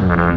no, no.